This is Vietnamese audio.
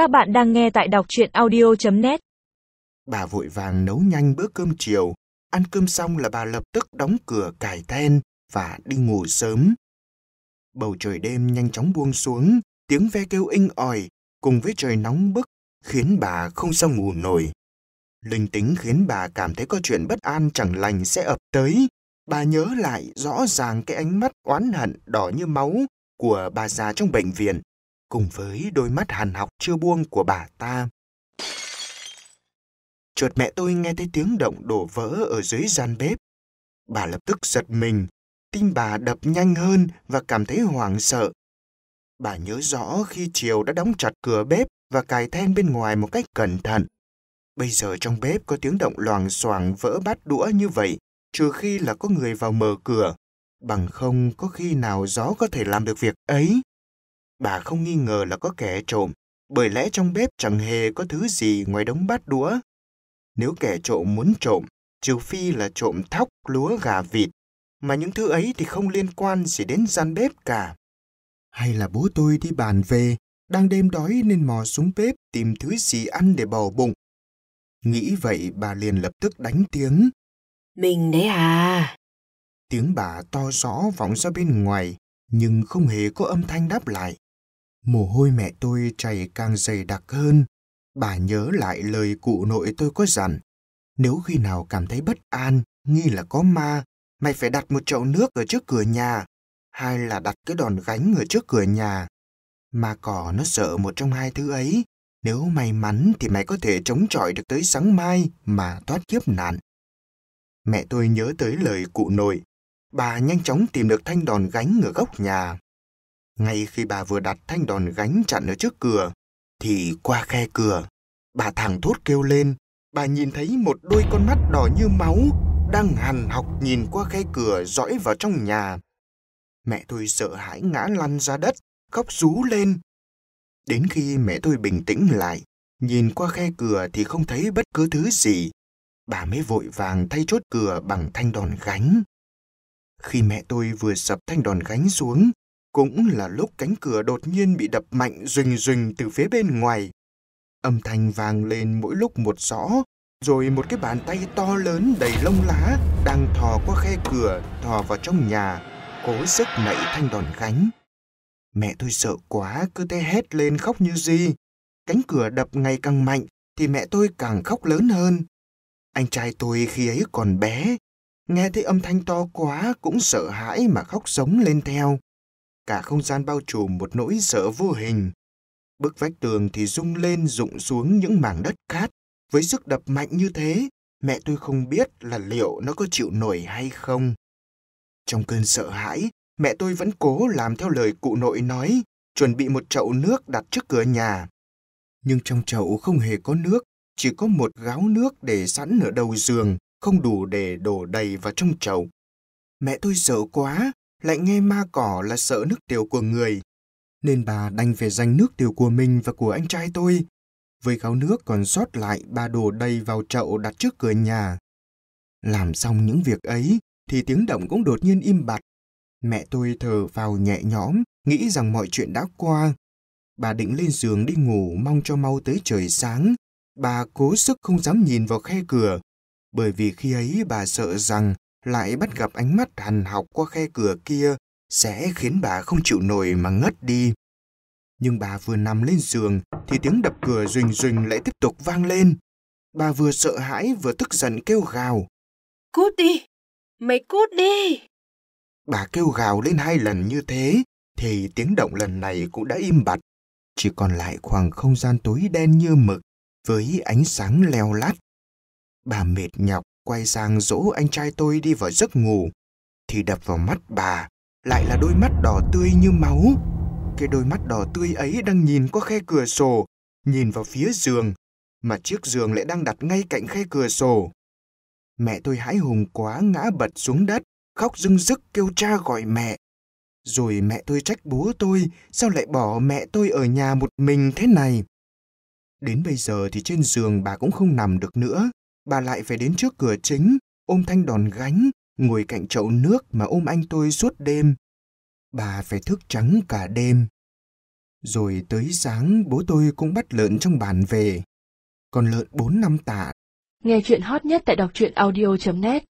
Các bạn đang nghe tại đọc truyện audio.net. Bà vội vàng nấu nhanh bữa cơm chiều. Ăn cơm xong là bà lập tức đóng cửa cài then và đi ngủ sớm. Bầu trời đêm nhanh chóng buông xuống, tiếng ve kêu inh ỏi cùng với trời nóng bức khiến bà không sao ngủ nổi. Linh tính khiến bà cảm thấy có chuyện bất an chẳng lành sẽ ập tới. Bà nhớ lại rõ ràng cái ánh mắt oán hận đỏ như máu của bà già trong bệnh viện, cùng với đôi mắt hàn học chưa buông của bà ta. Chợt mẹ tôi nghe thấy tiếng động đổ vỡ ở dưới gian bếp. Bà lập tức giật mình, tim bà đập nhanh hơn và cảm thấy hoảng sợ. Bà nhớ rõ khi chiều đã đóng chặt cửa bếp và cài then bên ngoài một cách cẩn thận. Bây giờ trong bếp có tiếng động loàng xoàng vỡ bát đũa như vậy, trừ khi là có người vào mở cửa, bằng không có khi nào gió có thể làm được việc ấy. Bà không nghi ngờ là có kẻ trộm, bởi lẽ trong bếp chẳng hề có thứ gì ngoài đống bát đũa. Nếu kẻ trộm muốn trộm, trừ phi là trộm thóc, lúa, gà, vịt, mà những thứ ấy thì không liên quan gì đến gian bếp cả. Hay là bố tôi đi bàn về, đang đêm đói nên mò xuống bếp tìm thứ gì ăn để bò bụng. Nghĩ vậy bà liền lập tức đánh tiếng. Mình đấy à? Tiếng bà to rõ vọng ra bên ngoài, nhưng không hề có âm thanh đáp lại. Mồ hôi mẹ tôi chảy càng dày đặc hơn. Bà nhớ lại lời cụ nội tôi có dặn. Nếu khi nào cảm thấy bất an, nghi là có ma, mày phải đặt một chậu nước ở trước cửa nhà, hay là đặt cái đòn gánh ở trước cửa nhà. Ma cỏ nó sợ một trong hai thứ ấy. Nếu may mắn thì mày có thể chống chọi được tới sáng mai mà thoát kiếp nạn. Mẹ tôi nhớ tới lời cụ nội. Bà nhanh chóng tìm được thanh đòn gánh ở góc nhà. Ngay khi bà vừa đặt thanh đòn gánh chặn ở trước cửa, thì qua khe cửa, bà thẳng thốt kêu lên. Bà nhìn thấy một đôi con mắt đỏ như máu đang hằn học nhìn qua khe cửa dõi vào trong nhà. Mẹ tôi sợ hãi ngã lăn ra đất, khóc rú lên. Đến khi mẹ tôi bình tĩnh lại, nhìn qua khe cửa thì không thấy bất cứ thứ gì. Bà mới vội vàng thay chốt cửa bằng thanh đòn gánh. Khi mẹ tôi vừa sập thanh đòn gánh xuống, cũng là lúc cánh cửa đột nhiên bị đập mạnh rình rình từ phía bên ngoài. Âm thanh vang lên mỗi lúc một rõ, rồi một cái bàn tay to lớn đầy lông lá đang thò qua khe cửa, thò vào trong nhà, cố sức nảy thanh đòn gánh. Mẹ tôi sợ quá, cứ thế hét lên khóc như gì. Cánh cửa đập ngày càng mạnh, thì mẹ tôi càng khóc lớn hơn. Anh trai tôi khi ấy còn bé, nghe thấy âm thanh to quá cũng sợ hãi mà khóc sống lên theo. Cả không gian bao trùm một nỗi sợ vô hình. Bức vách tường thì rung lên rụng xuống những mảng đất cát. Với sức đập mạnh như thế, mẹ tôi không biết là liệu nó có chịu nổi hay không. Trong cơn sợ hãi, mẹ tôi vẫn cố làm theo lời cụ nội nói, chuẩn bị một chậu nước đặt trước cửa nhà. Nhưng trong chậu không hề có nước, chỉ có một gáo nước để sẵn ở đầu giường, không đủ để đổ đầy vào trong chậu. Mẹ tôi sợ quá, lại nghe ma cỏ là sợ nước tiểu của người, nên bà đành phải dành nước tiểu của mình và của anh trai tôi. Với gáo nước còn sót lại, bà đổ đầy vào chậu đặt trước cửa nhà. Làm xong những việc ấy, thì tiếng động cũng đột nhiên im bặt. Mẹ tôi thở vào nhẹ nhõm, nghĩ rằng mọi chuyện đã qua. Bà định lên giường đi ngủ mong cho mau tới trời sáng. Bà cố sức không dám nhìn vào khe cửa, bởi vì khi ấy bà sợ rằng lại bắt gặp ánh mắt hằn học qua khe cửa kia sẽ khiến bà không chịu nổi mà ngất đi. Nhưng bà vừa nằm lên giường thì tiếng đập cửa rình rình lại tiếp tục vang lên. Bà vừa sợ hãi vừa tức giận kêu gào. Cút đi! Mày cút đi! Bà kêu gào lên hai lần như thế thì tiếng động lần này cũng đã im bặt. Chỉ còn lại khoảng không gian tối đen như mực với ánh sáng leo lát. Bà mệt nhọc quay sang dỗ anh trai tôi đi vào giấc ngủ thì đập vào mắt bà lại là đôi mắt đỏ tươi như máu. Cái đôi mắt đỏ tươi ấy đang nhìn qua khe cửa sổ, nhìn vào phía giường, mà chiếc giường lại đang đặt ngay cạnh khe cửa sổ. Mẹ tôi hãi hùng quá ngã bật xuống đất, khóc rưng rức kêu cha gọi mẹ. Rồi mẹ tôi trách bố tôi, sao lại bỏ mẹ tôi ở nhà một mình thế này? Đến bây giờ thì trên giường bà cũng không nằm được nữa. Bà lại phải đến trước cửa chính, ôm thanh đòn gánh, ngồi cạnh chậu nước mà ôm anh tôi suốt đêm. Bà phải thức trắng cả đêm. Rồi tới sáng bố tôi cũng bắt lợn trong bàn về. Còn lợn bốn năm tạ Nghe chuyện hot nhất tại đọc truyện audio.net